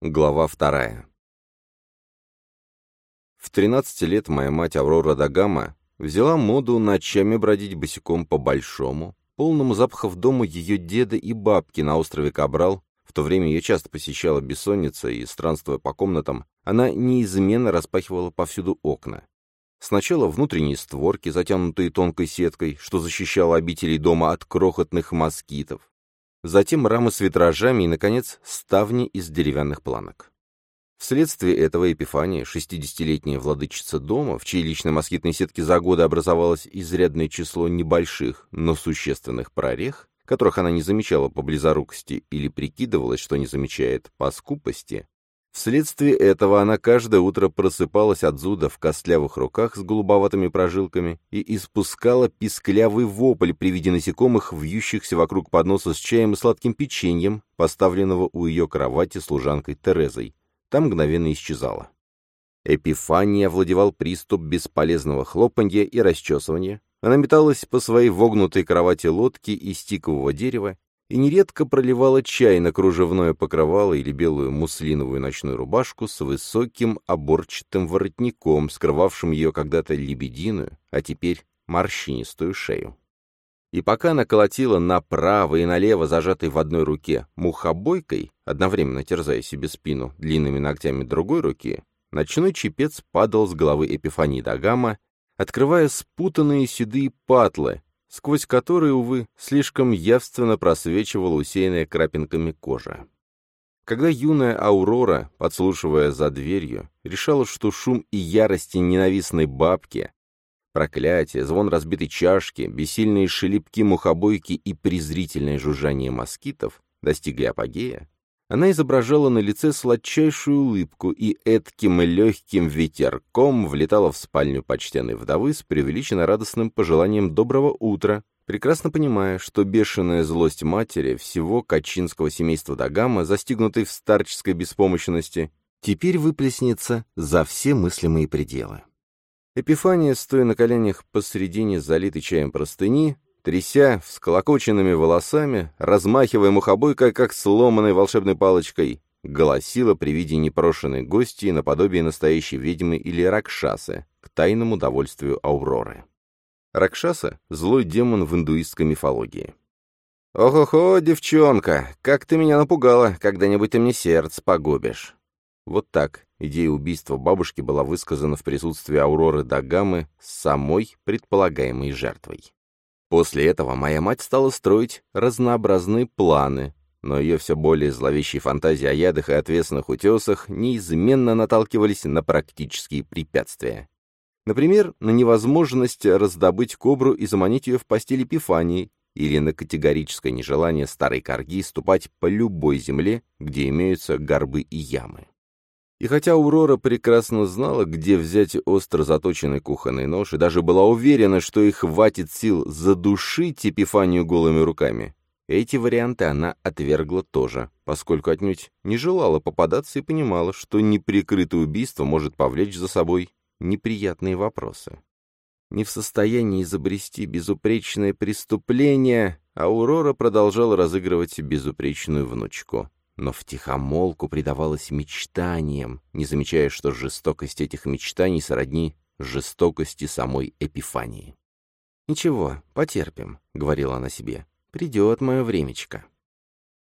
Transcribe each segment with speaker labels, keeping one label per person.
Speaker 1: Глава вторая. В 13 лет моя мать Аврора Дагама взяла моду ночами бродить босиком по большому, полному запахов дому ее деда и бабки на острове Кабрал. В то время ее часто посещала бессонница, и, странствуя по комнатам, она неизменно распахивала повсюду окна. Сначала внутренние створки, затянутые тонкой сеткой, что защищало обителей дома от крохотных москитов, затем рамы с витражами и, наконец, ставни из деревянных планок. Вследствие этого Эпифания, 60-летняя владычица дома, в чьей личной москитной сетке за годы образовалось изрядное число небольших, но существенных прорех, которых она не замечала по близорукости или прикидывалась, что не замечает по скупости, Вследствие этого она каждое утро просыпалась от зуда в костлявых руках с голубоватыми прожилками и испускала писклявый вопль при виде насекомых, вьющихся вокруг подноса с чаем и сладким печеньем, поставленного у ее кровати служанкой Терезой. Там мгновенно исчезала. Эпифания овладевал приступ бесполезного хлопанья и расчесывания. Она металась по своей вогнутой кровати лодки из тикового дерева и нередко проливала чай на кружевное покрывало или белую муслиновую ночную рубашку с высоким оборчатым воротником, скрывавшим ее когда-то лебединую, а теперь морщинистую шею. И пока она колотила направо и налево, зажатой в одной руке, мухобойкой, одновременно терзая себе спину длинными ногтями другой руки, ночной чепец падал с головы Эпифании Дагама, открывая спутанные седые патлы, сквозь которые, увы, слишком явственно просвечивала усеянная крапинками кожа. Когда юная Аурора, подслушивая за дверью, решала, что шум и ярости ненавистной бабки, проклятие, звон разбитой чашки, бессильные шелепки мухобойки и презрительное жужжание москитов достигли апогея, она изображала на лице сладчайшую улыбку и этким легким ветерком влетала в спальню почтенной вдовы с преувеличенно радостным пожеланием доброго утра, прекрасно понимая, что бешеная злость матери всего качинского семейства Дагама, застигнутой в старческой беспомощности, теперь выплеснется за все мыслимые пределы. Эпифания, стоя на коленях посредине залитой чаем простыни, тряся всколокоченными волосами, размахивая мухобойкой, как сломанной волшебной палочкой, голосила при виде непрошенной гости наподобие настоящей ведьмы или ракшасы, к тайному удовольствию Ауроры. Ракшаса — злой демон в индуистской мифологии. «Ох-охо, девчонка, как ты меня напугала, когда-нибудь ты мне сердце погубишь». Вот так идея убийства бабушки была высказана в присутствии Ауроры Дагамы с самой предполагаемой жертвой. После этого моя мать стала строить разнообразные планы, но ее все более зловещие фантазии о ядах и отвесных утесах неизменно наталкивались на практические препятствия. Например, на невозможность раздобыть кобру и заманить ее в постель Эпифании, или на категорическое нежелание старой корги ступать по любой земле, где имеются горбы и ямы. И хотя Аурора прекрасно знала, где взять остро заточенный кухонный нож, и даже была уверена, что их хватит сил задушить Эпифанию голыми руками, эти варианты она отвергла тоже, поскольку отнюдь не желала попадаться и понимала, что неприкрытое убийство может повлечь за собой неприятные вопросы. Не в состоянии изобрести безупречное преступление, Аурора продолжала разыгрывать безупречную внучку но втихомолку предавалась мечтаниям, не замечая, что жестокость этих мечтаний сродни жестокости самой Эпифании. «Ничего, потерпим», — говорила она себе, — «придет мое времечко».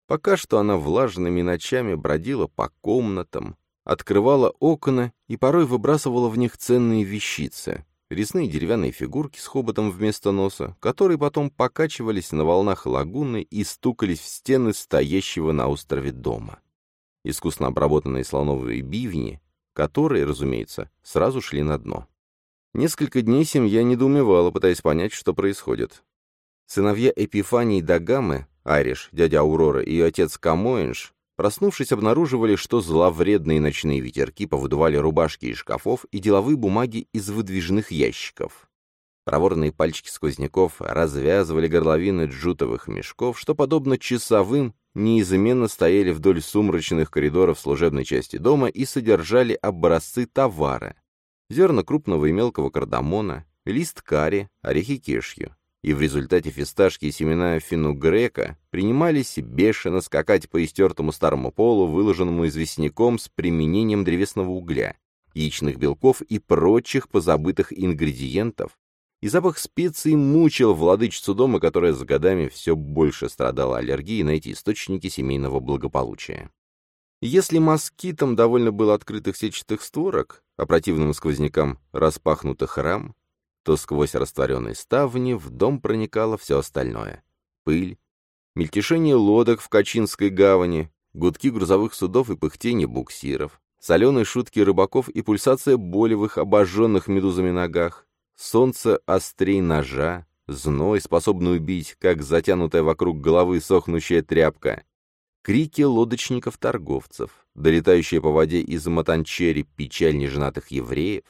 Speaker 1: Пока что она влажными ночами бродила по комнатам, открывала окна и порой выбрасывала в них ценные вещицы, резные деревянные фигурки с хоботом вместо носа, которые потом покачивались на волнах лагуны и стукались в стены стоящего на острове дома. Искусно обработанные слоновые бивни, которые, разумеется, сразу шли на дно. Несколько дней семья недоумевала, пытаясь понять, что происходит. Сыновья Эпифании Дагамы, Ариш, дядя Аурора и отец Камоинш Проснувшись, обнаруживали, что зловредные ночные ветерки повыдували рубашки из шкафов и деловые бумаги из выдвижных ящиков. Проворные пальчики сквозняков развязывали горловины джутовых мешков, что, подобно часовым, неизменно стояли вдоль сумрачных коридоров служебной части дома и содержали образцы товара. Зерна крупного и мелкого кардамона, лист карри, орехи кешью. И в результате фисташки и семена финугрека принимались бешено скакать по истертому старому полу, выложенному известняком с применением древесного угля, яичных белков и прочих позабытых ингредиентов, и запах специй мучил владычицу дома, которая с годами все больше страдала аллергией на эти источники семейного благополучия. Если москитам довольно было открытых сетчатых створок, а противным сквознякам распахнутых рам, то сквозь растворенные ставни в дом проникало все остальное. Пыль, мельтешение лодок в Качинской гавани, гудки грузовых судов и пыхтение буксиров, соленые шутки рыбаков и пульсация их обожженных медузами ногах, солнце острей ножа, зной, способный убить, как затянутая вокруг головы сохнущая тряпка, крики лодочников-торговцев, долетающие по воде из Матанчери печаль неженатых евреев,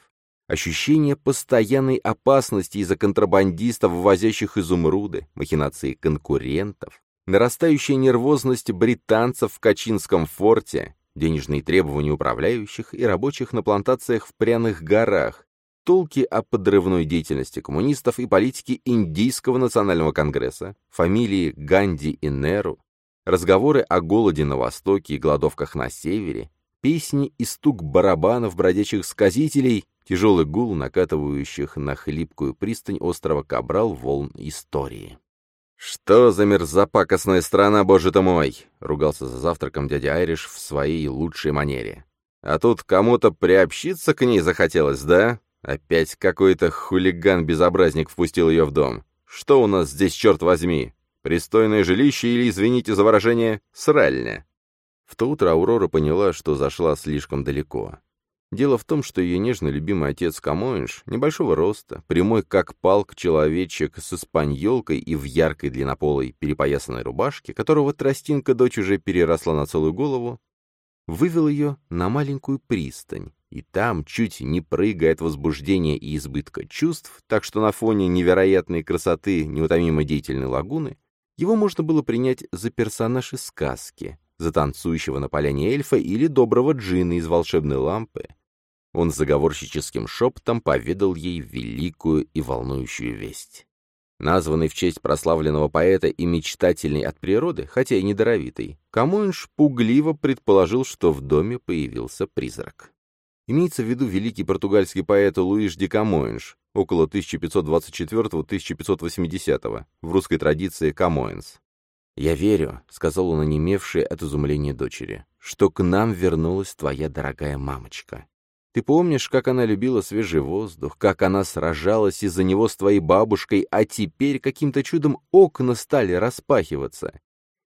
Speaker 1: ощущение постоянной опасности из-за контрабандистов, ввозящих изумруды, махинации конкурентов, нарастающая нервозность британцев в Качинском форте, денежные требования управляющих и рабочих на плантациях в Пряных горах, толки о подрывной деятельности коммунистов и политике Индийского национального конгресса, фамилии Ганди и Неру, разговоры о голоде на Востоке и голодовках на Севере, песни и стук барабанов бродячих сказителей, тяжелый гул, накатывающих на хлипкую пристань острова Кабрал волн истории. «Что за мерзопакостная страна, боже ты мой!» — ругался за завтраком дядя Айриш в своей лучшей манере. «А тут кому-то приобщиться к ней захотелось, да? Опять какой-то хулиган-безобразник впустил ее в дом. Что у нас здесь, черт возьми? Пристойное жилище или, извините за выражение, сральня. В то утро Аурора поняла, что зашла слишком далеко. Дело в том, что ее нежно любимый отец Камоинш, небольшого роста, прямой как палк человечек с испаньолкой и в яркой длиннополой перепоясанной рубашке, которого тростинка дочь уже переросла на целую голову, вывел ее на маленькую пристань, и там, чуть не прыгая от возбуждения и избытка чувств, так что на фоне невероятной красоты неутомимо деятельной лагуны, его можно было принять за персонаж из сказки, за танцующего на поляне эльфа или доброго джина из волшебной лампы. Он заговорщическим шепотом поведал ей великую и волнующую весть. Названный в честь прославленного поэта и мечтательный от природы, хотя и недаровитый, Камоинш пугливо предположил, что в доме появился призрак. Имеется в виду великий португальский поэт Луиш де Камоинш, около 1524-1580, в русской традиции Камоинс. «Я верю», — сказал он, онемевший от изумления дочери, «что к нам вернулась твоя дорогая мамочка. Ты помнишь, как она любила свежий воздух, как она сражалась из-за него с твоей бабушкой, а теперь каким-то чудом окна стали распахиваться?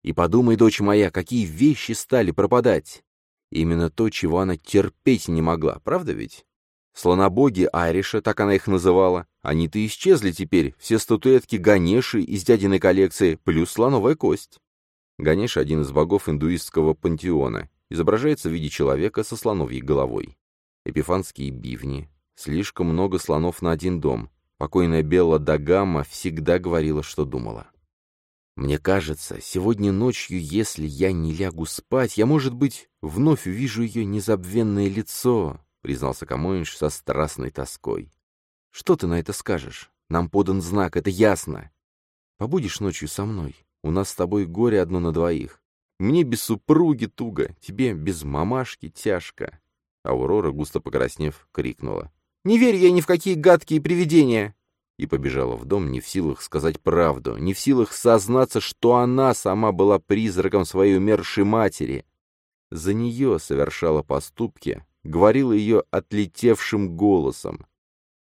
Speaker 1: И подумай, дочь моя, какие вещи стали пропадать. Именно то, чего она терпеть не могла, правда ведь? Слонобоги Айриша, так она их называла, они-то исчезли теперь, все статуэтки Ганеши из дядиной коллекции, плюс слоновая кость. Ганеш — один из богов индуистского пантеона, изображается в виде человека со слоновьей головой. Эпифанские бивни, слишком много слонов на один дом. Покойная Белла Дагамма всегда говорила, что думала. Мне кажется, сегодня ночью, если я не лягу спать, я, может быть, вновь увижу ее незабвенное лицо, — признался Камоинш со страстной тоской. «Что ты на это скажешь? Нам подан знак, это ясно. Побудешь ночью со мной. У нас с тобой горе одно на двоих. Мне без супруги туго, тебе без мамашки тяжко». Аурора, густо покраснев, крикнула. «Не верь я ни в какие гадкие привидения!» И побежала в дом, не в силах сказать правду, не в силах сознаться, что она сама была призраком своей умершей матери. За нее совершала поступки, говорила ее отлетевшим голосом,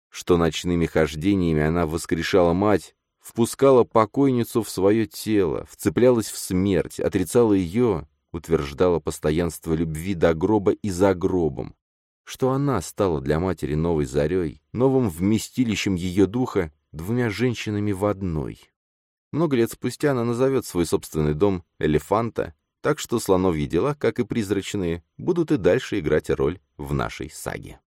Speaker 1: что ночными хождениями она воскрешала мать, впускала покойницу в свое тело, вцеплялась в смерть, отрицала ее, утверждала постоянство любви до гроба и за гробом, что она стала для матери новой зарей, новым вместилищем ее духа, двумя женщинами в одной. Много лет спустя она назовет свой собственный дом «Элефанта», так что слоновьи дела, как и призрачные, будут и дальше играть роль в нашей саге.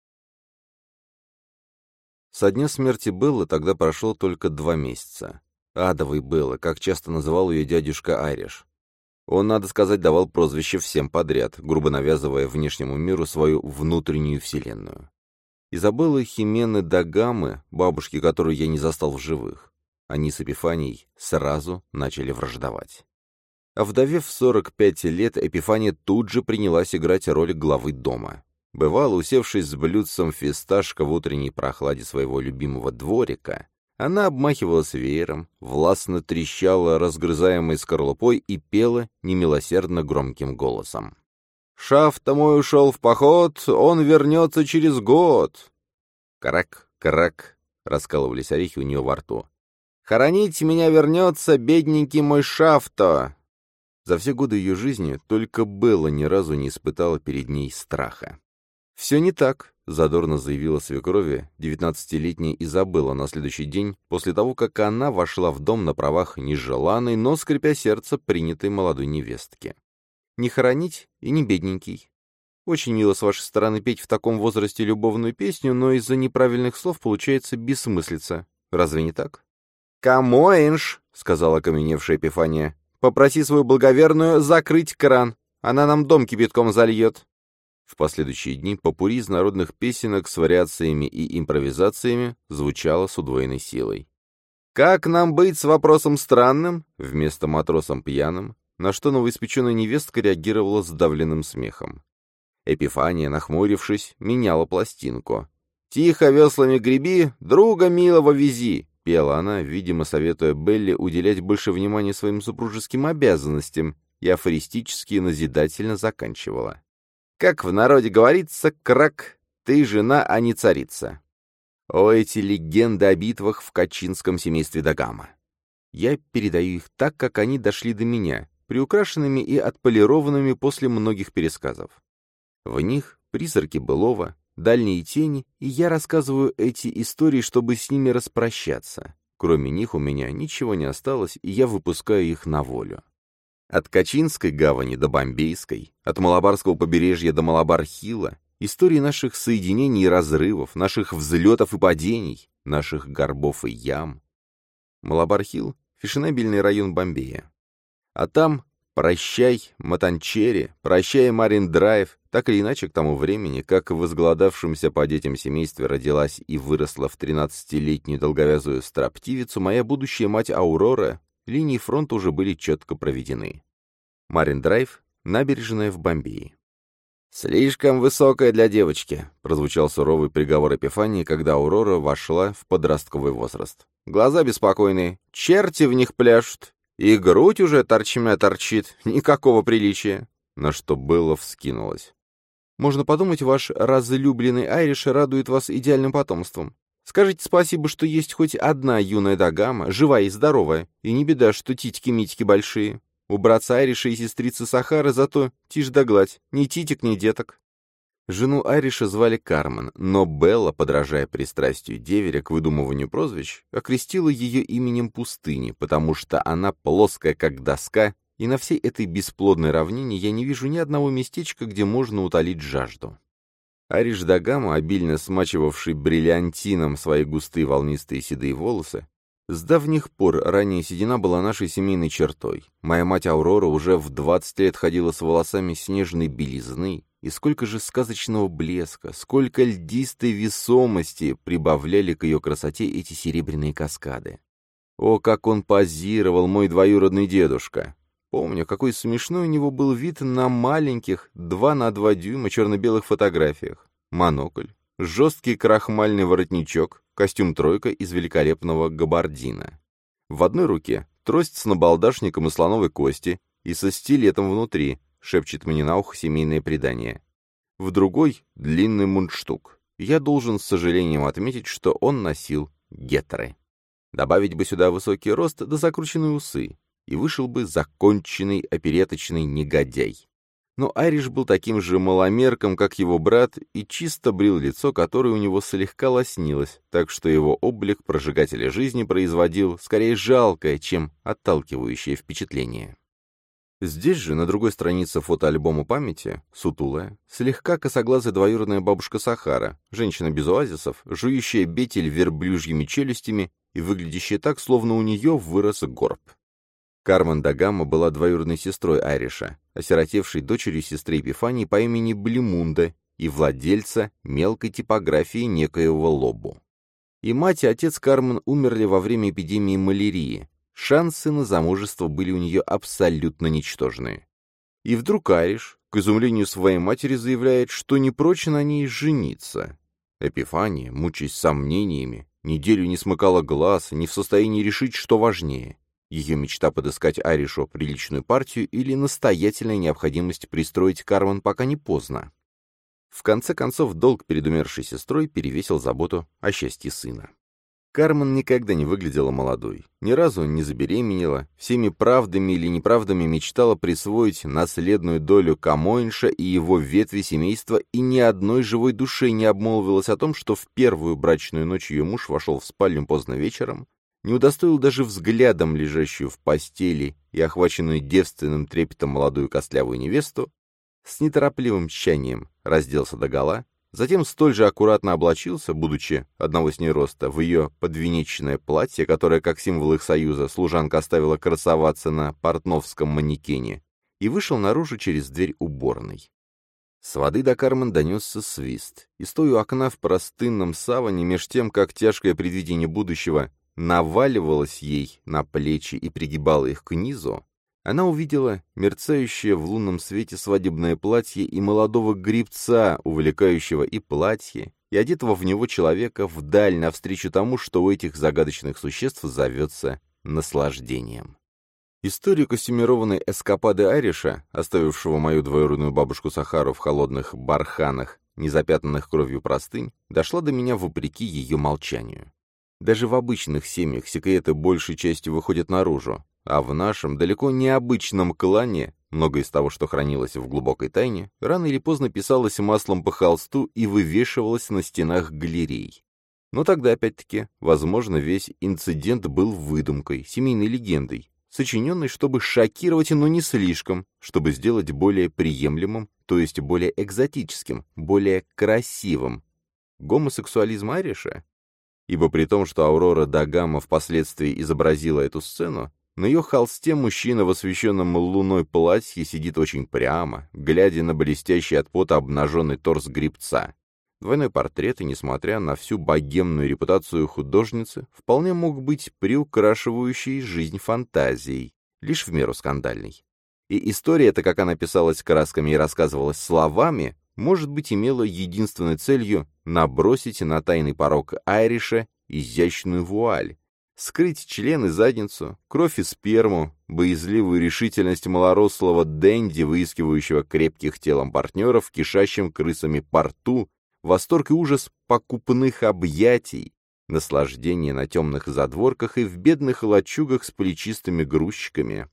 Speaker 1: Со дня смерти Беллы тогда прошло только два месяца. Адовой Белла, как часто называл ее дядюшка Айриш. Он, надо сказать, давал прозвище всем подряд, грубо навязывая внешнему миру свою внутреннюю вселенную. Изабелла Химены Дагамы, бабушки, которую я не застал в живых. Они с Эпифанией сразу начали враждовать. Овдовев в 45 лет, Эпифания тут же принялась играть роль главы дома. Бывало, усевшись с блюдцем фисташка в утренней прохладе своего любимого дворика, она обмахивалась веером, властно трещала разгрызаемой скорлупой и пела немилосердно громким голосом. «Шаф-то мой ушел в поход, он вернется через год!» «Карак, карак!» — раскалывались орехи у нее во рту. «Хоронить меня вернется, бедненький мой шафто!» За все годы ее жизни только Белла ни разу не испытала перед ней страха. «Все не так», — задорно заявила свекрови девятнадцатилетняя Изабелла на следующий день, после того, как она вошла в дом на правах нежеланной, но, скрипя сердце, принятой молодой невестки. «Не хоронить и не бедненький. Очень мило с вашей стороны петь в таком возрасте любовную песню, но из-за неправильных слов получается бессмыслица. Разве не так?» «Камоинш», — сказала окаменевшая Эпифания, Попроси свою благоверную закрыть кран. Она нам дом кипятком зальет». В последующие дни попури из народных песенок с вариациями и импровизациями звучало с удвоенной силой. «Как нам быть с вопросом странным?» вместо матросом пьяным, на что новоиспеченная невестка реагировала с давленным смехом. Эпифания, нахмурившись, меняла пластинку. «Тихо веслами греби, друга милого вези, пела она, видимо, советуя Белли уделять больше внимания своим супружеским обязанностям, и афористически назидательно заканчивала. «Как в народе говорится, крак, ты жена, а не царица». О, эти легенды о битвах в Качинском семействе Дагама! Я передаю их так, как они дошли до меня, приукрашенными и отполированными после многих пересказов. В них призраки былого, дальние тени, и я рассказываю эти истории, чтобы с ними распрощаться. Кроме них у меня ничего не осталось, и я выпускаю их на волю. От Качинской гавани до Бомбейской, от Малабарского побережья до Малабар-Хилла, истории наших соединений и разрывов, наших взлетов и падений, наших горбов и ям. Малабар-Хилл — фешенебельный район Бомбея. А там Прощай, Матанчери, прощай, Марин Драйв, так или иначе к тому времени, как в изголодавшемся по детям семействе родилась и выросла в тринадцатилетнюю долговязую строптивицу, моя будущая мать Аурора, линии фронта уже были четко проведены. Марин Драйв, набережная в Бомбее. «Слишком высокая для девочки», — прозвучал суровый приговор Эпифании, когда Аурора вошла в подростковый возраст. «Глаза беспокойные, черти в них пляшут, и грудь уже торчмя торчит, никакого приличия. На что было вскинулось. Можно подумать, ваш разлюбленный Айриш радует вас идеальным потомством. Скажите спасибо, что есть хоть одна юная дагама, живая и здоровая, и не беда, что титьки-митьки большие. У братца Айриша и сестрицы Сахары зато тишь да гладь, ни титик, ни деток. Жену Айриша звали Кармен, но Белла, подражая пристрастию деверя к выдумыванию прозвищ, окрестила ее именем пустыни, потому что она плоская, как доска, и на всей этой бесплодной равнине я не вижу ни одного местечка, где можно утолить жажду. Ариш Дагама, обильно смачивавший бриллиантином свои густые волнистые седые волосы, с давних пор ранняя седина была нашей семейной чертой. Моя мать Аурора уже в 20 лет ходила с волосами снежной белизны, и сколько же сказочного блеска, сколько льдистой весомости прибавляли к ее красоте эти серебряные каскады. О, как он позировал, мой двоюродный дедушка! Помню, какой смешной у него был вид на маленьких, два на два дюйма черно-белых фотографиях. Монокль, жесткий крахмальный воротничок, костюм тройка из великолепного габардина. В одной руке трость с набалдашником из слоновой кости и со стилетом внутри, шепчет мне на ухо семейное предание. В другой — длинный мундштук. Я должен с сожалением отметить, что он носил гетеры. Добавить бы сюда высокий рост да закрученные усы, и вышел бы законченный опереточный негодяй. Но Айриш был таким же маломерком, как его брат, и чисто брил лицо, которое у него слегка лоснилось, так что его облик прожигателя жизни производил скорее жалкое, чем отталкивающее впечатление. Здесь же, на другой странице фотоальбома памяти, сутулая, слегка косоглазая двоюродная бабушка Сахара, женщина без оазисов, жующая бетель верблюжьими челюстями и выглядящая так, словно у нее вырос горб. Кармен Дагама была двоюродной сестрой Айриша, осиротевшей дочерью сестры Епифании по имени Блимунда и владельца мелкой типографии некоего Лобу. И мать и отец Кармен умерли во время эпидемии малярии. Шансы на замужество были у нее абсолютно ничтожные. И вдруг Ариш, к изумлению своей матери, заявляет, что не прочь на ней жениться. Эпифания, мучаясь сомнениями, неделю не смыкала глаз, не в состоянии решить, что важнее. Ее мечта подыскать Аришу приличную партию или настоятельная необходимость пристроить Кармен пока не поздно. В конце концов, долг перед умершей сестрой перевесил заботу о счастье сына. Кармен никогда не выглядела молодой, ни разу не забеременела, всеми правдами или неправдами мечтала присвоить наследную долю Камоинша и его ветви семейства, и ни одной живой душе не обмолвилась о том, что в первую брачную ночь ее муж вошел в спальню поздно вечером, не удостоил даже взглядом лежащую в постели и охваченную девственным трепетом молодую костлявую невесту, с неторопливым тщанием разделся догола, затем столь же аккуратно облачился, будучи одного с ней роста, в ее подвенечное платье, которое, как символ их союза, служанка оставила красоваться на портновском манекене, и вышел наружу через дверь уборной. С воды до Кармен донесся свист, и стоя у окна в простынном саване, меж тем, как тяжкое предвидение будущего наваливалось ей на плечи и пригибало их к низу, она увидела мерцающее в лунном свете свадебное платье и молодого грибца, увлекающего и платье, и одетого в него человека вдаль навстречу тому, что у этих загадочных существ зовется наслаждением. Историю костюмированной эскапады Айриша, оставившего мою двоюродную бабушку Сахару в холодных барханах, незапятнанных кровью простынь, дошла до меня вопреки ее молчанию. Даже в обычных семьях секреты большей частью выходят наружу, а в нашем далеко необычном клане многое из того, что хранилось в глубокой тайне, рано или поздно писалось маслом по холсту и вывешивалось на стенах галерей. Но тогда, опять-таки, возможно, весь инцидент был выдумкой, семейной легендой, сочиненной, чтобы шокировать, но не слишком, чтобы сделать более приемлемым, то есть более экзотическим, более красивым. Гомосексуализм Ариша? Ибо при том, что Аурора Дагама впоследствии изобразила эту сцену, на ее холсте мужчина в освещенном луной платье сидит очень прямо, глядя на блестящий от пота обнаженный торс грибца. Двойной портрет, и несмотря на всю богемную репутацию художницы, вполне мог быть приукрашивающей жизнь фантазией, лишь в меру скандальной. И история эта, как она писалась красками и рассказывалась словами, может быть, имела единственной целью набросить на тайный порог Айриша изящную вуаль, скрыть член и задницу, кровь и сперму, боязливую решительность малорослого Дэнди, выискивающего крепких телом партнеров, кишащим крысами порту, восторг и ужас покупных объятий, наслаждение на темных задворках и в бедных лачугах с плечистыми грузчиками,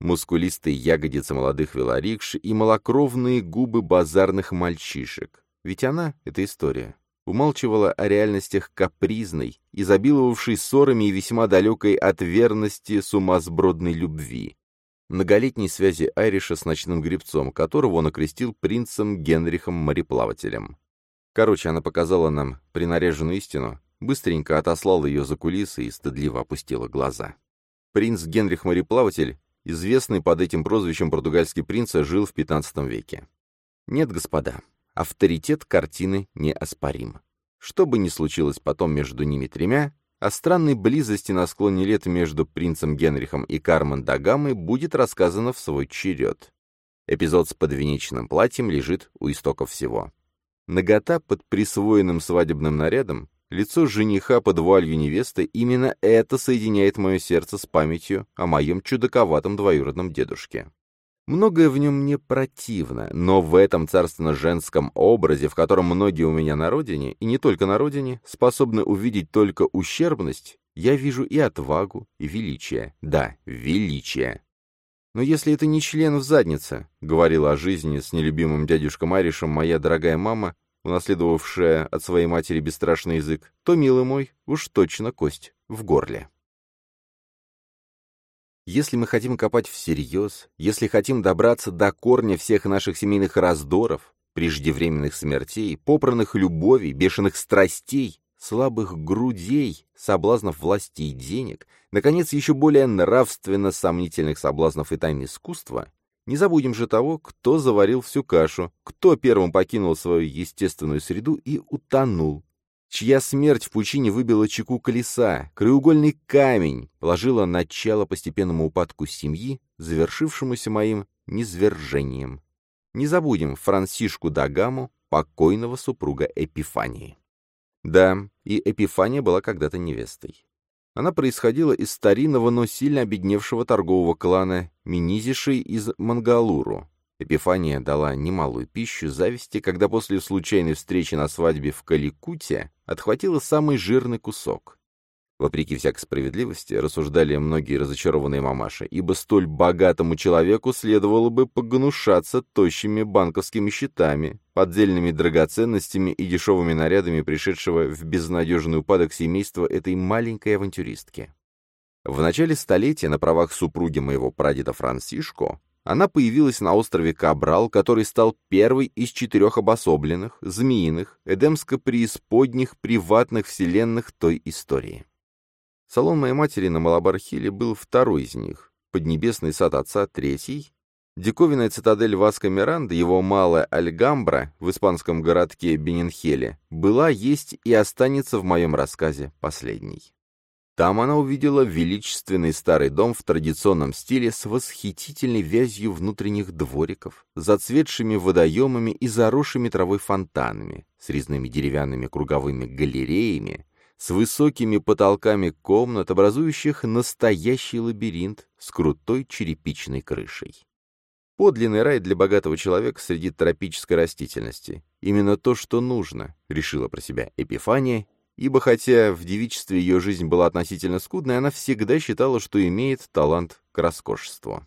Speaker 1: мускулистые ягодицы молодых велорикш и малокровные губы базарных мальчишек. Ведь она — это история умалчивала о реальностях капризной, изобиловавшей ссорами и весьма далекой от верности сумасбродной любви. Многолетней связи Айриша с ночным гребцом, которого он окрестил принцем Генрихом-мореплавателем. Короче, она показала нам принаряженную истину, быстренько отослала ее за кулисы и стыдливо опустила глаза. Принц Генрих-мореплаватель, известный под этим прозвищем португальский принц, жил в XV веке. Нет, господа, авторитет картины неоспорим. Что бы ни случилось потом между ними тремя, о странной близости на склоне лет между принцем Генрихом и Кармен Дагамой будет рассказано в свой черед. Эпизод с подвенечным платьем лежит у истоков всего. Нагота под присвоенным свадебным нарядом, лицо жениха под вуалью невесты, именно это соединяет мое сердце с памятью о моем чудаковатом двоюродном дедушке. Многое в нем мне противно, но в этом царственно-женском образе, в котором многие у меня на родине, и не только на родине, способны увидеть только ущербность, я вижу и отвагу, и величие. Да, величие. «Но если это не член в заднице», — говорила о жизни с нелюбимым дядюшкой Маришем моя дорогая мама, унаследовавшая от своей матери бесстрашный язык, то, милый мой, уж точно кость в горле. Если мы хотим копать всерьез, если хотим добраться до корня всех наших семейных раздоров, преждевременных смертей, попранных любовей, бешеных страстей, слабых грудей, соблазнов власти и денег, наконец, еще более нравственно сомнительных соблазнов и тайн искусства, не забудем же того, кто заварил всю кашу, кто первым покинул свою естественную среду и утонул. Чья смерть в пучине выбила чеку колеса, краеугольный камень, положила начало постепенному упадку семьи, завершившемуся моим низвержением. Не забудем Франсишку Дагаму, покойного супруга Эпифании. Да, и Эпифания была когда-то невестой. Она происходила из старинного, но сильно обедневшего торгового клана Минизишей из Мангалуру. Эпифания дала немалую пищу зависти, когда после случайной встречи на свадьбе в Каликуте отхватила самый жирный кусок. Вопреки всякой справедливости, рассуждали многие разочарованные мамаши, ибо столь богатому человеку следовало бы погнушаться тощими банковскими счетами, поддельными драгоценностями и дешевыми нарядами пришедшего в безнадежный упадок семейства этой маленькой авантюристки. В начале столетия на правах супруги моего прадеда Франсишко она появилась на острове Кабрал, который стал первой из четырех обособленных, змеиных, эдемско-преисподних приватных вселенных той истории. Салон моей матери на Малабархиле был второй из них, Поднебесный сад отца — третий, диковинная цитадель Васко Миранда, его малая Альгамбра в испанском городке Бенинхеле, была, есть и останется в моем рассказе последней. Там она увидела величественный старый дом в традиционном стиле с восхитительной вязью внутренних двориков, зацветшими водоемами и заросшими травой фонтанами, с резными деревянными круговыми галереями, с высокими потолками комнат, образующих настоящий лабиринт с крутой черепичной крышей. Подлинный рай для богатого человека среди тропической растительности. Именно то, что нужно, решила про себя Эпифания, ибо хотя в девичестве ее жизнь была относительно скудной, она всегда считала, что имеет талант к роскошеству.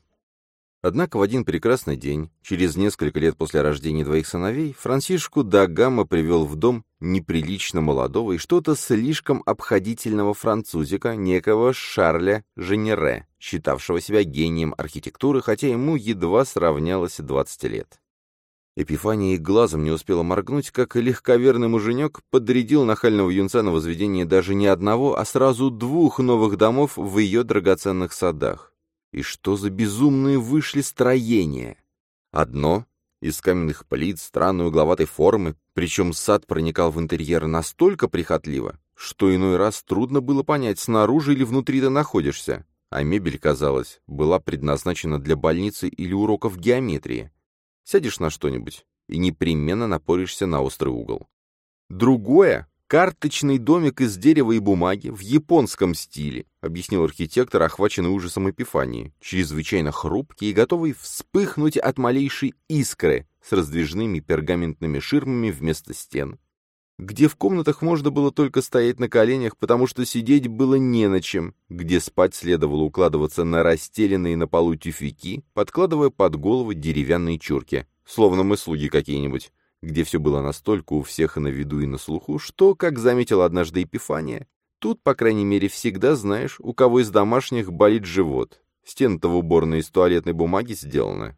Speaker 1: Однако в один прекрасный день, через несколько лет после рождения двоих сыновей, Франсишку Дагама привел в дом неприлично молодого и что-то слишком обходительного французика, некого Шарля Женере, считавшего себя гением архитектуры, хотя ему едва сравнялось 20 лет. Эпифания и глазом не успела моргнуть, как легковерный муженек подрядил нахального юнца на возведение даже не одного, а сразу двух новых домов в ее драгоценных садах. И что за безумные вышли строения? Одно из каменных плит странной угловатой формы, причем сад проникал в интерьер настолько прихотливо, что иной раз трудно было понять, снаружи или внутри ты находишься, а мебель, казалось, была предназначена для больницы или уроков геометрии. Сядешь на что-нибудь и непременно напоришься на острый угол. Другое «Карточный домик из дерева и бумаги в японском стиле», объяснил архитектор, охваченный ужасом эпифании, чрезвычайно хрупкий и готовый вспыхнуть от малейшей искры с раздвижными пергаментными ширмами вместо стен, где в комнатах можно было только стоять на коленях, потому что сидеть было не на чем, где спать следовало укладываться на расстеленные на полу тюфяки, подкладывая под голову деревянные чурки, словно мы слуги какие-нибудь где все было настолько у всех и на виду, и на слуху, что, как заметила однажды Епифания, тут, по крайней мере, всегда знаешь, у кого из домашних болит живот. Стены-то в уборной из туалетной бумаги сделаны.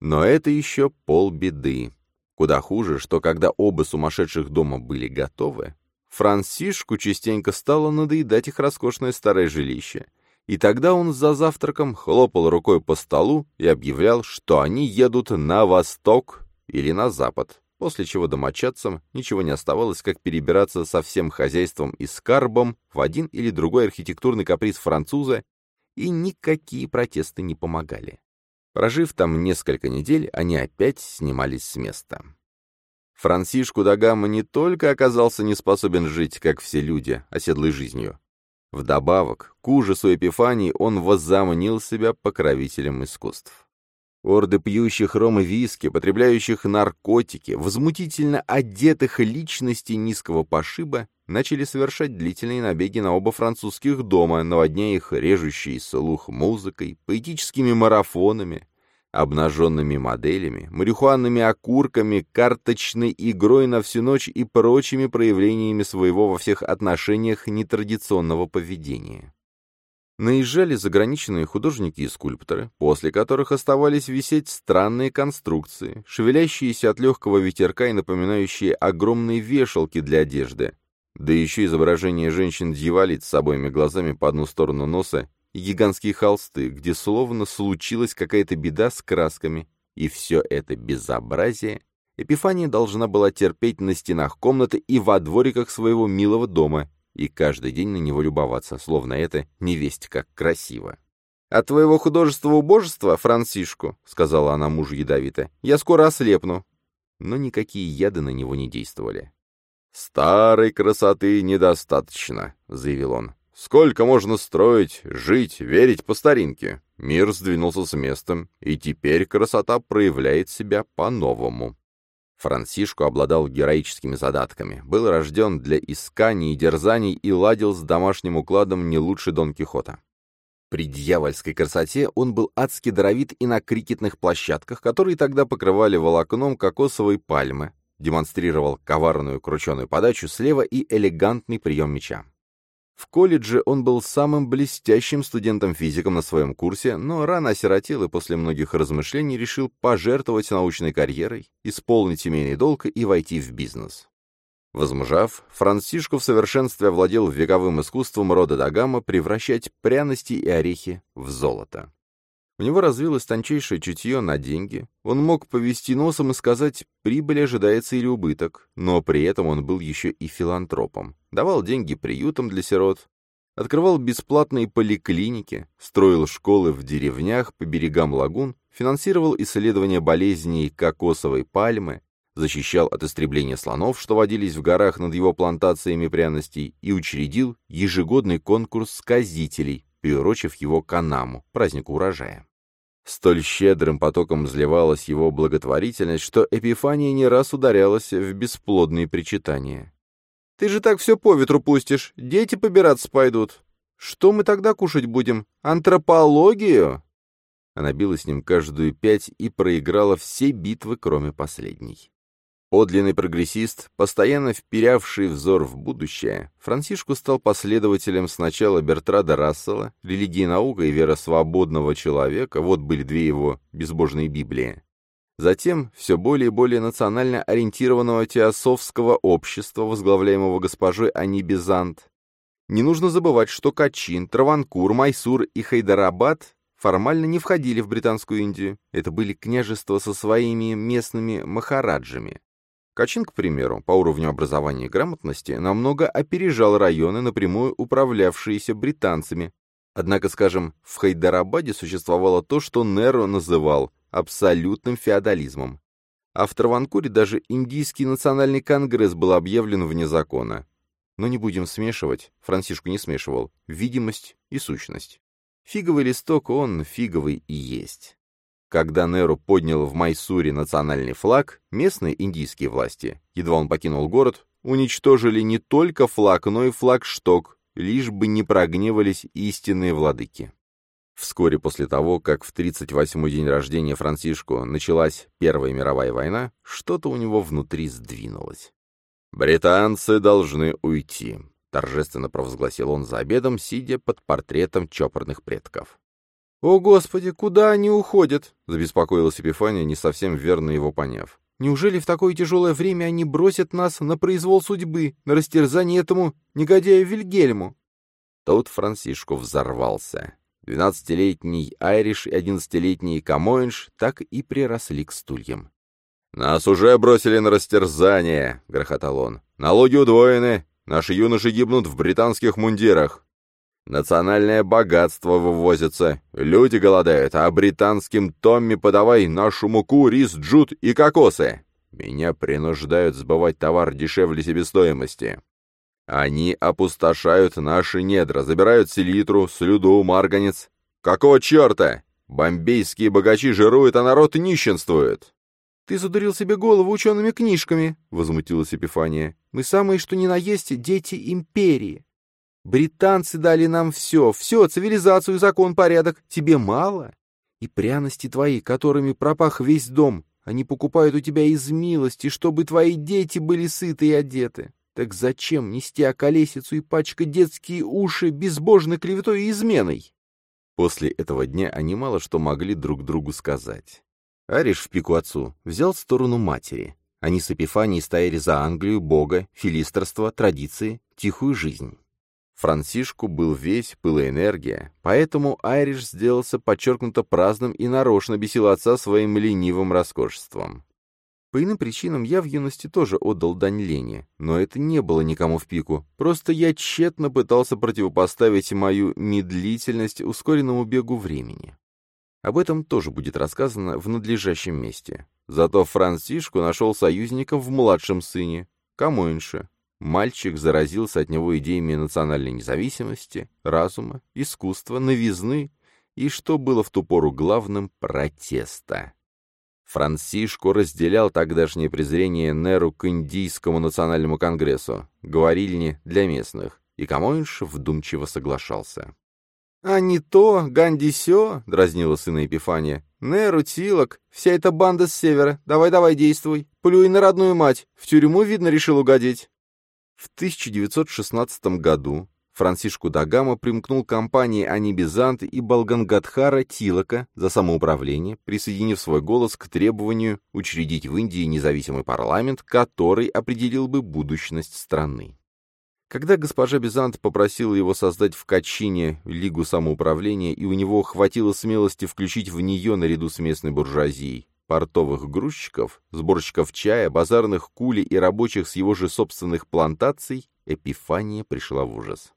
Speaker 1: Но это еще полбеды. Куда хуже, что когда оба сумасшедших дома были готовы, Франсишку частенько стало надоедать их роскошное старое жилище. И тогда он за завтраком хлопал рукой по столу и объявлял, что они едут на восток или на запад после чего домочадцам ничего не оставалось, как перебираться со всем хозяйством и скарбом в один или другой архитектурный каприз француза, и никакие протесты не помогали. Прожив там несколько недель, они опять снимались с места. Франсишку Дагама не только оказался не способен жить, как все люди, оседлой жизнью. Вдобавок, к ужасу Эпифании он возомнил себя покровителем искусств. Орды пьющих ром и виски, потребляющих наркотики, возмутительно одетых личностей низкого пошиба начали совершать длительные набеги на оба французских дома, наводняя их режущей слух музыкой, поэтическими марафонами, обнаженными моделями, марихуанными окурками, карточной игрой на всю ночь и прочими проявлениями своего во всех отношениях нетрадиционного поведения. Наезжали заграничные художники и скульпторы, после которых оставались висеть странные конструкции, шевелящиеся от легкого ветерка и напоминающие огромные вешалки для одежды, да еще изображение женщин-дьяволит с обоими глазами по одну сторону носа и гигантские холсты, где словно случилась какая-то беда с красками, и все это безобразие Эпифания должна была терпеть на стенах комнаты и во двориках своего милого дома, и каждый день на него любоваться, словно это невесть как красиво. «От твоего художества убожества, Франсишку, — сказала она мужу ядовито, — я скоро ослепну». Но никакие яды на него не действовали. «Старой красоты недостаточно», — заявил он. «Сколько можно строить, жить, верить по старинке? Мир сдвинулся с места, и теперь красота проявляет себя по-новому». Франсишко обладал героическими задатками, был рожден для исканий и дерзаний и ладил с домашним укладом не лучше Дон Кихота. При дьявольской красоте он был адски даровит и на крикетных площадках, которые тогда покрывали волокном кокосовой пальмы, демонстрировал коварную крученую подачу слева и элегантный прием мяча. В колледже он был самым блестящим студентом-физиком на своем курсе, но рано осиротел и после многих размышлений решил пожертвовать научной карьерой, исполнить семейный долг и войти в бизнес. Возмужав, Франсишко в совершенстве овладел вековым искусством рода Дагама превращать пряности и орехи в золото. У него развилось тончайшее чутье на деньги, он мог повести носом и сказать, прибыль ожидается или убыток, но при этом он был еще и филантропом, давал деньги приютам для сирот, открывал бесплатные поликлиники, строил школы в деревнях по берегам лагун, финансировал исследования болезней кокосовой пальмы, защищал от истребления слонов, что водились в горах над его плантациями пряностей, и учредил ежегодный конкурс сказителей, приурочив его к Анаму, празднику урожая. Столь щедрым потоком взливалась его благотворительность, что Эпифания не раз ударялась в бесплодные причитания. «Ты же так все по ветру пустишь, дети побираться пойдут. Что мы тогда кушать будем? Антропологию?» Она била с ним каждую пять и проиграла все битвы, кроме последней. Подлинный прогрессист, постоянно вперявший взор в будущее, Франсишку стал последователем сначала Бертрада Рассела, религии наука и вера свободного человека, вот были две его безбожные Библии. Затем все более и более национально ориентированного теософского общества, возглавляемого госпожой Ани Бизант. Не нужно забывать, что Качин, Траванкур, Майсур и Хайдарабад формально не входили в Британскую Индию. Это были княжества со своими местными махараджами. Качин, к примеру, по уровню образования и грамотности намного опережал районы, напрямую управлявшиеся британцами. Однако, скажем, в Хайдарабаде существовало то, что Неро называл абсолютным феодализмом. А в Траванкуре даже Индийский национальный конгресс был объявлен вне закона. Но не будем смешивать, Франсишку не смешивал, видимость и сущность. Фиговый листок он фиговый и есть. Когда Неру поднял в Майсуре национальный флаг, местные индийские власти, едва он покинул город, уничтожили не только флаг, но и флагшток, лишь бы не прогневались истинные владыки. Вскоре после того, как в 38-й день рождения Франсишку началась Первая мировая война, что-то у него внутри сдвинулось. «Британцы должны уйти», — торжественно провозгласил он за обедом, сидя под портретом чопорных предков. «О, Господи, куда они уходят?» — забеспокоилась Эпифания, не совсем верно его поняв. «Неужели в такое тяжелое время они бросят нас на произвол судьбы, на растерзание этому негодяю Вильгельму?» Тут Франсишко взорвался. Двенадцатилетний Айриш и одиннадцатилетний Камоинш так и приросли к стульям. «Нас уже бросили на растерзание!» — грохотал он. «Налоги удвоены! Наши юноши гибнут в британских мундирах! Национальное богатство вывозится, люди голодают, а британским Томми подавай нашу муку, рис, джут и кокосы. Меня принуждают сбывать товар дешевле себестоимости. Они опустошают наши недра, забирают селитру, слюду, марганец. Какого черта? Бомбейские богачи жируют, а народ нищенствует. «Ты задурил себе голову учеными книжками», — возмутилась Эпифания. «Мы самые что ни на есть дети империи. Британцы дали нам все, все, цивилизацию, закон, порядок. Тебе мало? И пряности твои, которыми пропах весь дом, они покупают у тебя из милости, чтобы твои дети были сыты и одеты. Так зачем нести околесицу и пачкать детские уши безбожной клеветой и изменой? После этого дня они мало что могли друг другу сказать. Ариш в пику отцу взял сторону матери. Они с Эпифанией стояли за Англию, Бога, филистерство, традиции, тихую жизнь. Франсишку был весь пыл и энергия, поэтому Айриш сделался подчеркнуто праздным и нарочно бесил отца своим ленивым роскошеством. По иным причинам я в юности тоже отдал дань лени, но это не было никому в пику, просто я тщетно пытался противопоставить мою медлительность ускоренному бегу времени. Об этом тоже будет рассказано в надлежащем месте. Зато Франсишку нашел союзников в младшем сыне, Камоинше. Мальчик заразился от него идеями национальной независимости, разума, искусства, новизны и, что было в ту пору главным, протеста. Франсишко разделял тогдашнее презрение Неру к Индийскому национальному конгрессу, говорильни для местных, и Камоинш вдумчиво соглашался. «А не то, Ганди сё», — дразнила сына Епифания. «Неру, Тилок, вся эта банда с севера. Давай-давай, действуй. Плюй на родную мать. В тюрьму, видно, решил угодить». В 1916 году Франсишку Дагама примкнул к компании Анибизант и Балгангадхара Тилока за самоуправление, присоединив свой голос к требованию учредить в Индии независимый парламент, который определил бы будущность страны. Когда госпожа Бизант попросила его создать в Качине Лигу самоуправления, и у него хватило смелости включить в нее, наряду с местной буржуазией, портовых грузчиков, сборщиков чая, базарных кули и рабочих с его же собственных плантаций, Эпифания пришла в ужас.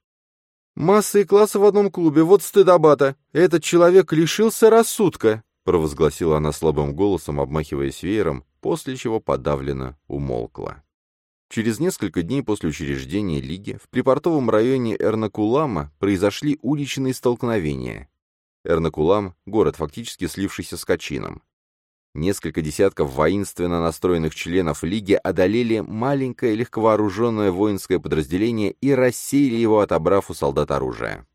Speaker 1: «Масса и класса в одном клубе, вот стыдобата! Этот человек лишился рассудка!» — провозгласила она слабым голосом, обмахиваясь веером, после чего подавленно умолкла. Через несколько дней после учреждения Лиги в припортовом районе Эрнакулама произошли уличные столкновения. Эрнакулам — город, фактически слившийся с Качином. Несколько десятков воинственно настроенных членов Лиги одолели маленькое легковооруженное воинское подразделение и рассеяли его, отобрав у солдат оружие.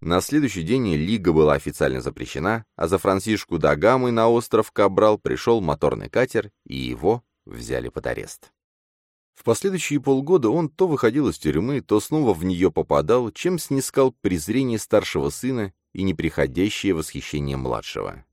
Speaker 1: На следующий день Лига была официально запрещена, а за Франсишку Дагамой на остров Кабрал пришел моторный катер, и его взяли под арест. В последующие полгода он то выходил из тюрьмы, то снова в нее попадал, чем снискал презрение старшего сына и неприходящее восхищение младшего.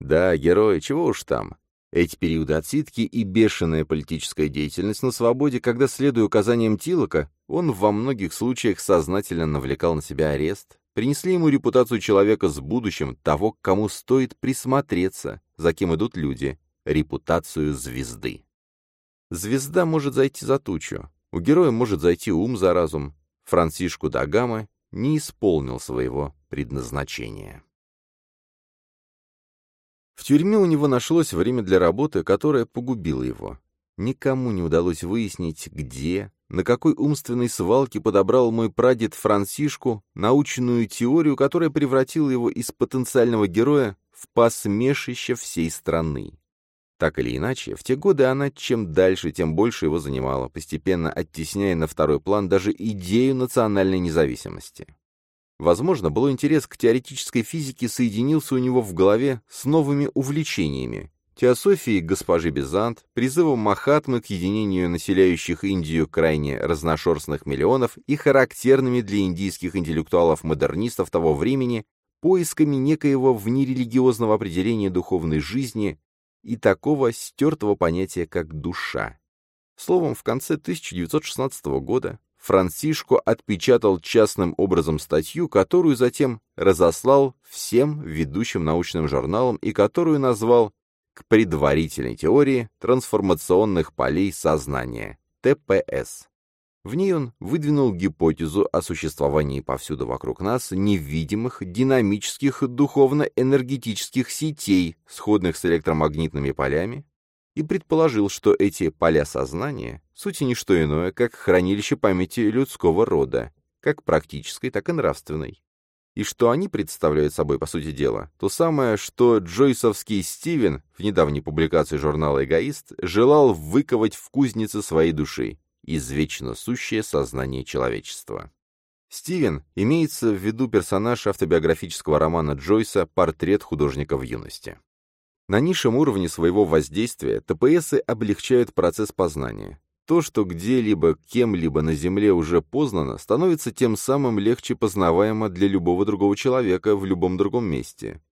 Speaker 1: Да, герои, чего уж там. Эти периоды отсидки и бешеная политическая деятельность на свободе, когда, следуя указаниям Тилока, он во многих случаях сознательно навлекал на себя арест, принесли ему репутацию человека с будущим, того, к кому стоит присмотреться, за кем идут люди, репутацию звезды. Звезда может зайти за тучу, у героя может зайти ум за разум. Франсишку Дагама не исполнил своего предназначения. В тюрьме у него нашлось время для работы, которое погубило его. Никому не удалось выяснить, где, на какой умственной свалке подобрал мой прадед Франсишку научную теорию, которая превратила его из потенциального героя в посмешище всей страны. Так или иначе, в те годы она чем дальше, тем больше его занимала, постепенно оттесняя на второй план даже идею национальной независимости. Возможно, был интерес к теоретической физике соединился у него в голове с новыми увлечениями. Теософией госпожи Безант, призывом Махатмы к единению населяющих Индию крайне разношерстных миллионов и характерными для индийских интеллектуалов-модернистов того времени поисками некоего внерелигиозного определения духовной жизни и такого стертого понятия, как душа. Словом, в конце 1916 года Франсишко отпечатал частным образом статью, которую затем разослал всем ведущим научным журналам и которую назвал «К предварительной теории трансформационных полей сознания» ТПС. В ней он выдвинул гипотезу о существовании повсюду вокруг нас невидимых динамических духовно-энергетических сетей, сходных с электромагнитными полями, и предположил, что эти поля сознания — суть не что иное, как хранилище памяти людского рода, как практической, так и нравственной. И что они представляют собой, по сути дела, то самое, что джойсовский Стивен в недавней публикации журнала «Эгоист» желал выковать в кузнице своей души, извечно сущее сознание человечества. Стивен имеется в виду персонаж автобиографического романа Джойса «Портрет художника в юности». На низшем уровне своего воздействия ТПСы облегчают процесс познания. То, что где-либо, кем-либо на Земле уже познано, становится тем самым легче познаваемо для любого другого человека в любом другом месте.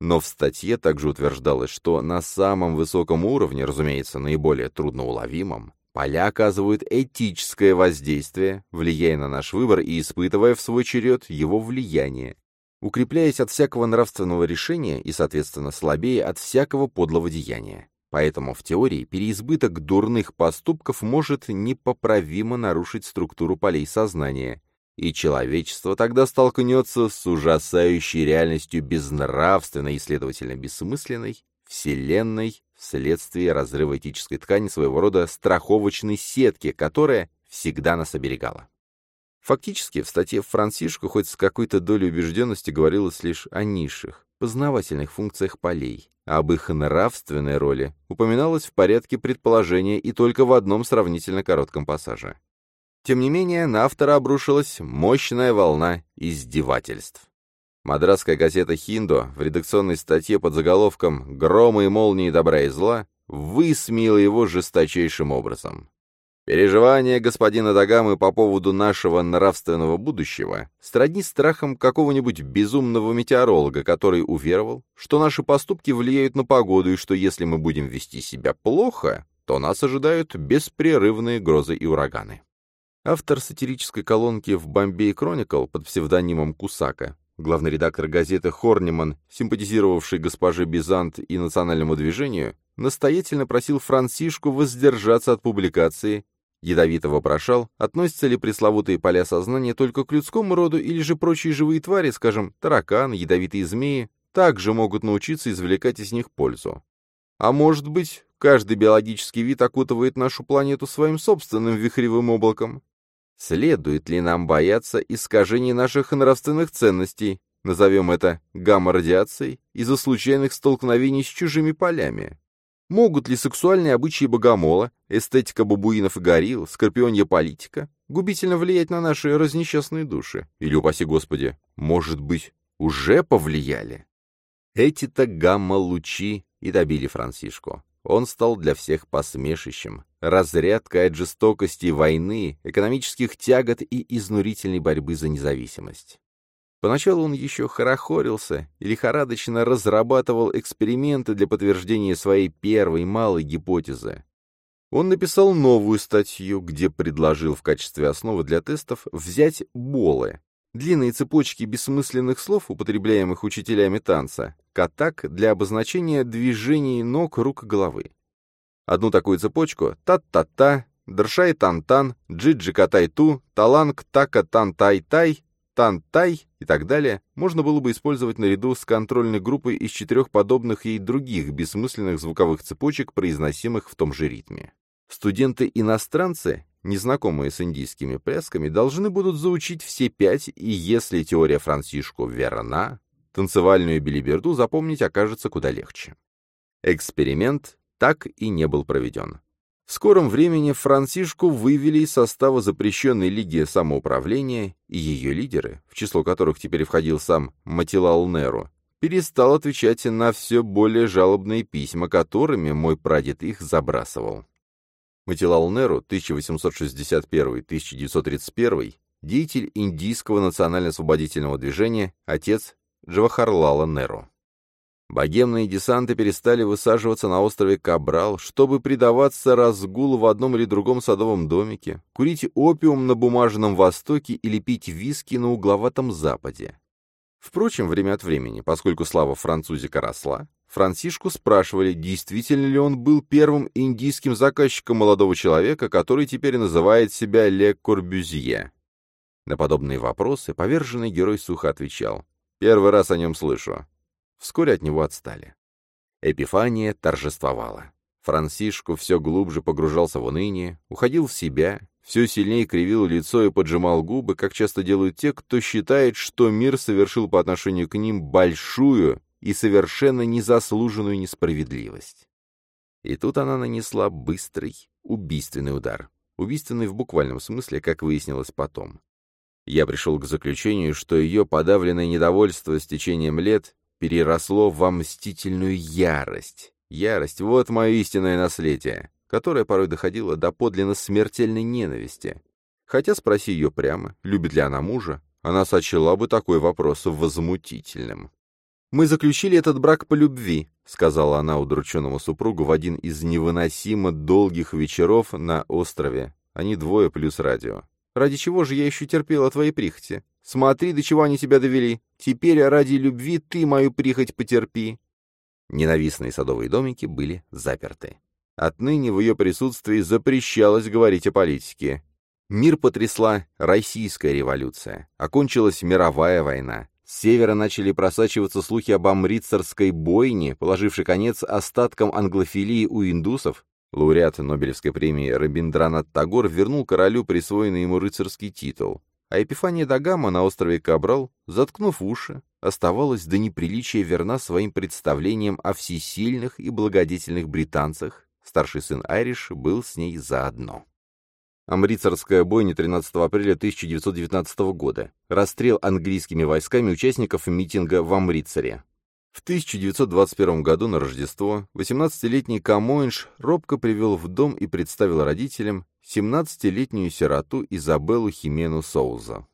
Speaker 1: Но в статье также утверждалось, что на самом высоком уровне, разумеется, наиболее трудноуловимом, поля оказывают этическое воздействие, влияя на наш выбор и испытывая в свой черед его влияние, укрепляясь от всякого нравственного решения и, соответственно, слабее от всякого подлого деяния. Поэтому в теории переизбыток дурных поступков может непоправимо нарушить структуру полей сознания, и человечество тогда столкнется с ужасающей реальностью безнравственной и, следовательно, бессмысленной Вселенной вследствие разрыва этической ткани своего рода страховочной сетки, которая всегда нас оберегала. Фактически, в статье Франсишко хоть с какой-то долей убежденности говорилось лишь о низших, познавательных функциях полей, а об их нравственной роли упоминалось в порядке предположения и только в одном сравнительно коротком пассаже. Тем не менее, на автора обрушилась мощная волна издевательств. Мадрасская газета «Хиндо» в редакционной статье под заголовком «Громы и молнии добра и зла» высмеяла его жесточайшим образом. Переживания господина Дагамы по поводу нашего нравственного будущего сродни страхом какого-нибудь безумного метеоролога, который уверовал, что наши поступки влияют на погоду и что если мы будем вести себя плохо, то нас ожидают беспрерывные грозы и ураганы. Автор сатирической колонки в «Бомбей Кроникл» под псевдонимом Кусака, главный редактор газеты Хорниман, симпатизировавший госпоже Бизант и национальному движению, настоятельно просил Франсишку воздержаться от публикации, ядовито вопрошал, относятся ли пресловутые поля сознания только к людскому роду или же прочие живые твари, скажем, тараканы, ядовитые змеи, также могут научиться извлекать из них пользу. А может быть, каждый биологический вид окутывает нашу планету своим собственным вихревым облаком? Следует ли нам бояться искажений наших нравственных ценностей, назовем это гамма-радиацией, из-за случайных столкновений с чужими полями? Могут ли сексуальные обычаи богомола, эстетика бабуинов и горилл, скорпионья политика губительно влиять на наши разнесчастные души? Или, упаси Господи, может быть, уже повлияли? Эти-то гамма-лучи и добили Франсишку. Он стал для всех посмешищем, разрядкой от жестокости войны, экономических тягот и изнурительной борьбы за независимость. Поначалу он еще хорохорился и лихорадочно разрабатывал эксперименты для подтверждения своей первой малой гипотезы. Он написал новую статью, где предложил в качестве основы для тестов взять болы, длинные цепочки бессмысленных слов, употребляемых учителями танца, катак для обозначения движений ног, рук и головы. Одну такую цепочку «та-та-та», «дршай-тан-тан», «джиджи-катай-ту», «таланг-така-тан-тай-тай», «тан-тай» и так далее можно было бы использовать наряду с контрольной группой из четырех подобных ей других бессмысленных звуковых цепочек, произносимых в том же ритме. Студенты-иностранцы незнакомые с индийскими плясками, должны будут заучить все пять, и если теория Франсишко верна, танцевальную билиберду запомнить окажется куда легче. Эксперимент так и не был проведен. В скором времени Франсишку вывели из состава запрещенной лиги самоуправления, и ее лидеры, в число которых теперь входил сам Матилал Неру, перестал отвечать на все более жалобные письма, которыми мой прадед их забрасывал. Матилал Неру, 1861-1931, деятель индийского национально-освободительного движения, отец Джавахарлала Неру. Богемные десанты перестали высаживаться на острове Кабрал, чтобы предаваться разгулу в одном или другом садовом домике, курить опиум на бумажном востоке или пить виски на угловатом западе. Впрочем, время от времени, поскольку слава французика росла, Франсишку спрашивали, действительно ли он был первым индийским заказчиком молодого человека, который теперь называет себя Ле Корбюзье. На подобные вопросы поверженный герой сухо отвечал. «Первый раз о нем слышу». Вскоре от него отстали. Эпифания торжествовала. Франсишку все глубже погружался в уныние, уходил в себя, все сильнее кривил лицо и поджимал губы, как часто делают те, кто считает, что мир совершил по отношению к ним большую и совершенно незаслуженную несправедливость. И тут она нанесла быстрый, убийственный удар. Убийственный в буквальном смысле, как выяснилось потом. Я пришел к заключению, что ее подавленное недовольство с течением лет переросло во мстительную ярость. Ярость — вот мое истинное наследие, которое порой доходило до подлинно смертельной ненависти. Хотя спроси ее прямо, любит ли она мужа, она сочла бы такой вопрос возмутительным. «Мы заключили этот брак по любви», — сказала она удрученному супругу в один из невыносимо долгих вечеров на острове. Они двое плюс радио. «Ради чего же я еще терпела твои прихоти? Смотри, до чего они тебя довели. Теперь ради любви ты мою прихоть потерпи». Ненавистные садовые домики были заперты. Отныне в ее присутствии запрещалось говорить о политике. Мир потрясла Российская революция. Окончилась мировая война. С севера начали просачиваться слухи об амрицарской бойне, положившей конец остаткам англофилии у индусов. Лауреат Нобелевской премии Рабиндранат Тагор вернул королю присвоенный ему рыцарский титул. А Епифания Дагама на острове Кабрал, заткнув уши, оставалась до неприличия верна своим представлениям о всесильных и благодетельных британцах. Старший сын Айриш был с ней заодно. Амрицарская бойня 13 апреля 1919 года. Расстрел английскими войсками участников митинга в Амрицаре. В 1921 году на Рождество 18-летний Камоинш робко привел в дом и представил родителям 17-летнюю сироту Изабеллу Химену Соуза.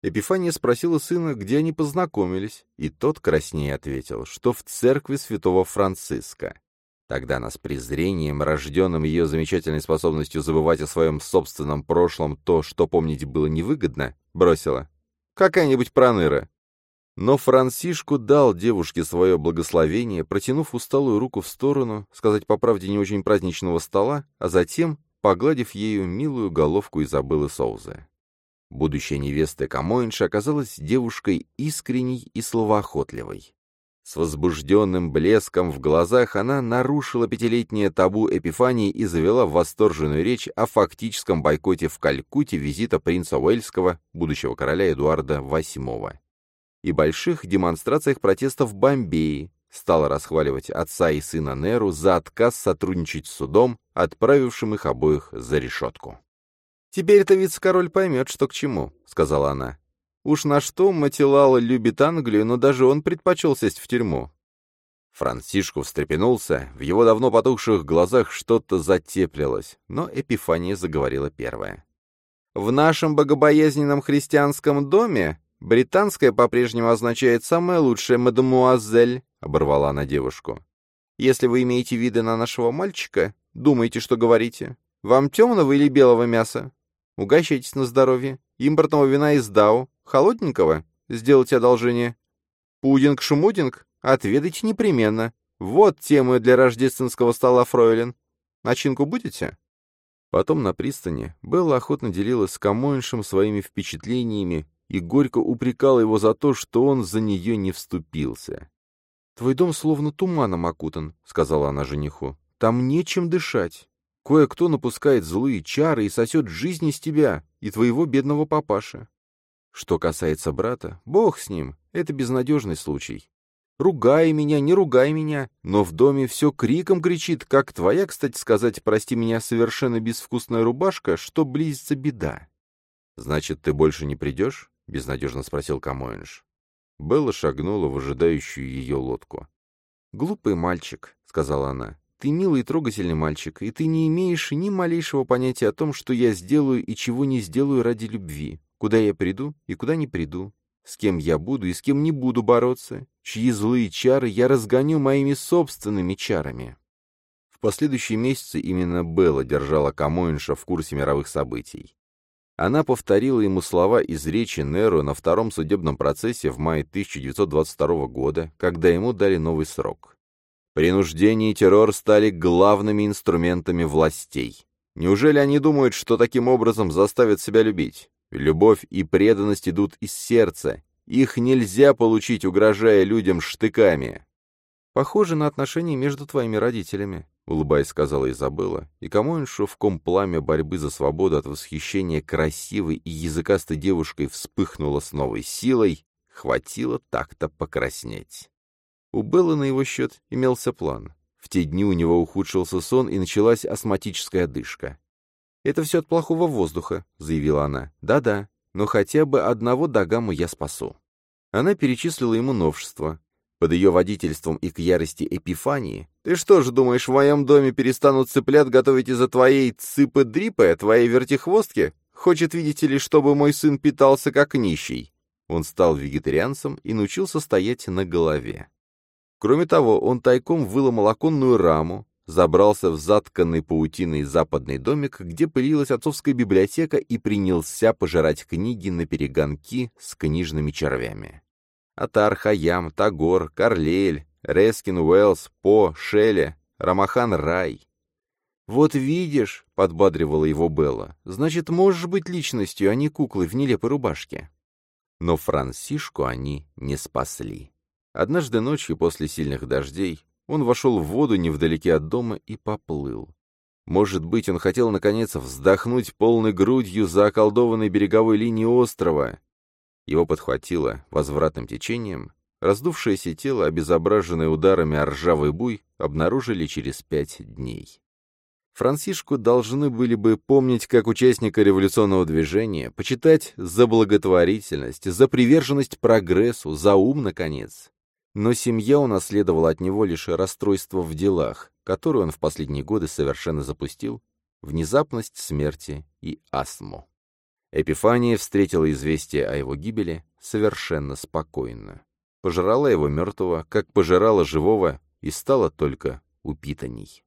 Speaker 1: Эпифания спросила сына, где они познакомились, и тот краснее ответил, что в церкви святого Франциска. Тогда она с презрением, рожденным ее замечательной способностью забывать о своем собственном прошлом то, что помнить было невыгодно, бросила. «Какая-нибудь проныра». Но Франсишку дал девушке свое благословение, протянув усталую руку в сторону, сказать по правде не очень праздничного стола, а затем погладив ею милую головку Изабеллы Соузы. Будущая невеста Камоинша оказалась девушкой искренней и словоохотливой. С возбужденным блеском в глазах она нарушила пятилетнее табу Эпифании и завела восторженную речь о фактическом бойкоте в Калькутте визита принца Уэльского, будущего короля Эдуарда VIII, и больших демонстрациях протеста в Бомбее, стала расхваливать отца и сына Неру за отказ сотрудничать с судом, отправившим их обоих за решетку. «Теперь-то вице-король поймет, что к чему», — сказала она. Уж на что Матилал любит Англию, но даже он предпочел сесть в тюрьму. Франсишку встрепенулся, в его давно потухших глазах что-то затеплилось, но Эпифания заговорила первая. «В нашем богобоязненном христианском доме британская по-прежнему означает «самая лучшая мадемуазель», — оборвала она девушку. «Если вы имеете виды на нашего мальчика, думайте, что говорите. Вам темного или белого мяса? Угощайтесь на здоровье. Импортного вина из Дау, Холодненького? Сделайте одолжение. Пудинг-шумудинг? Отведайте непременно. Вот темы для рождественского стола, фройлен. Начинку будете?» Потом на пристани Белла охотно делилась с Камоиншем своими впечатлениями и горько упрекала его за то, что он за нее не вступился. «Твой дом словно туманом окутан», — сказала она жениху. «Там нечем дышать. Кое-кто напускает злые чары и сосет жизнь из тебя и твоего бедного папаши. Что касается брата, бог с ним, это безнадежный случай. Ругай меня, не ругай меня, но в доме все криком кричит, как твоя, кстати сказать, прости меня, совершенно безвкусная рубашка, что близится беда. «Значит, ты больше не придешь?» — безнадежно спросил Камоинш. Белла шагнула в ожидающую ее лодку. «Глупый мальчик», — сказала она. «Ты милый и трогательный мальчик, и ты не имеешь ни малейшего понятия о том, что я сделаю и чего не сделаю ради любви. Куда я приду и куда не приду, с кем я буду и с кем не буду бороться, чьи злые чары я разгоню моими собственными чарами. В последующие месяцы именно Белла держала Камоинша в курсе мировых событий. Она повторила ему слова из речи Неру на втором судебном процессе в мае 1922 года, когда ему дали новый срок. Принуждение и террор стали главными инструментами властей. Неужели они думают, что таким образом заставят себя любить? Любовь и преданность идут из сердца. Их нельзя получить, угрожая людям штыками. «Похоже на отношения между твоими родителями», — улыбаясь, сказала Изабелла, и Камоиншу в ком пламя борьбы за свободу от восхищения красивой и языкастой девушкой вспыхнуло с новой силой, хватило так-то покраснеть. У Беллы на его счет имелся план. В те дни у него ухудшился сон и началась астматическая одышка. «Это все от плохого воздуха», — заявила она. «Да-да, но хотя бы одного Дагаму я спасу». Она перечислила ему новшества. Под ее водительством и к ярости Эпифании. «Ты что же думаешь, в моем доме перестанут цыплят готовить из-за твоей цыпы-дрипы, твоей вертихвостки? Хочет, видите ли, чтобы мой сын питался как нищий». Он стал вегетарианцем и научился стоять на голове. Кроме того, он тайком выломал оконную раму, забрался в затканный паутиной западный домик, где пылилась отцовская библиотека и принялся пожирать книги на перегонки с книжными червями. Атар, Хаям, Тагор, Карлеэль, Рескин Уэллс, По, Шелли, Рамахан Рай. «Вот видишь», — подбадривала его Белла, — «значит, можешь быть личностью, а не куклой в нелепой рубашке». Но Франсишку они не спасли. Однажды ночью после сильных дождей он вошел в воду невдалеке от дома и поплыл. Может быть, он хотел, наконец, вздохнуть полной грудью за околдованной береговой линией острова. Его подхватило возвратным течением. Раздувшееся тело, обезображенное ударами о ржавый буй, обнаружили через пять дней. Франсишку должны были бы помнить как участника революционного движения, почитать за благотворительность, за приверженность прогрессу, за ум, наконец. Но семья унаследовала от него лишь расстройство в делах, которое он в последние годы совершенно запустил, внезапность смерти и астму. Эпифания встретила известие о его гибели совершенно спокойно. Пожирала его мертвого, как пожирала живого, и стала только упитанней.